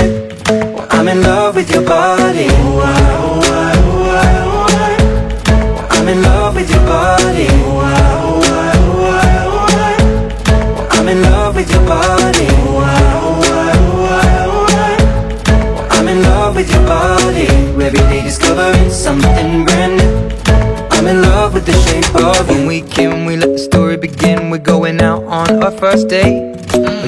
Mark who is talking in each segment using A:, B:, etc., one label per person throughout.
A: I'm love with your body. I'm in love with your body. I'm in love with your body. I'm in love with your body. Every day discovering something brand new. I'm in love with the shape of you. When we can, we let the story begin We're going out on our first date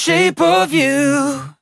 A: shape of you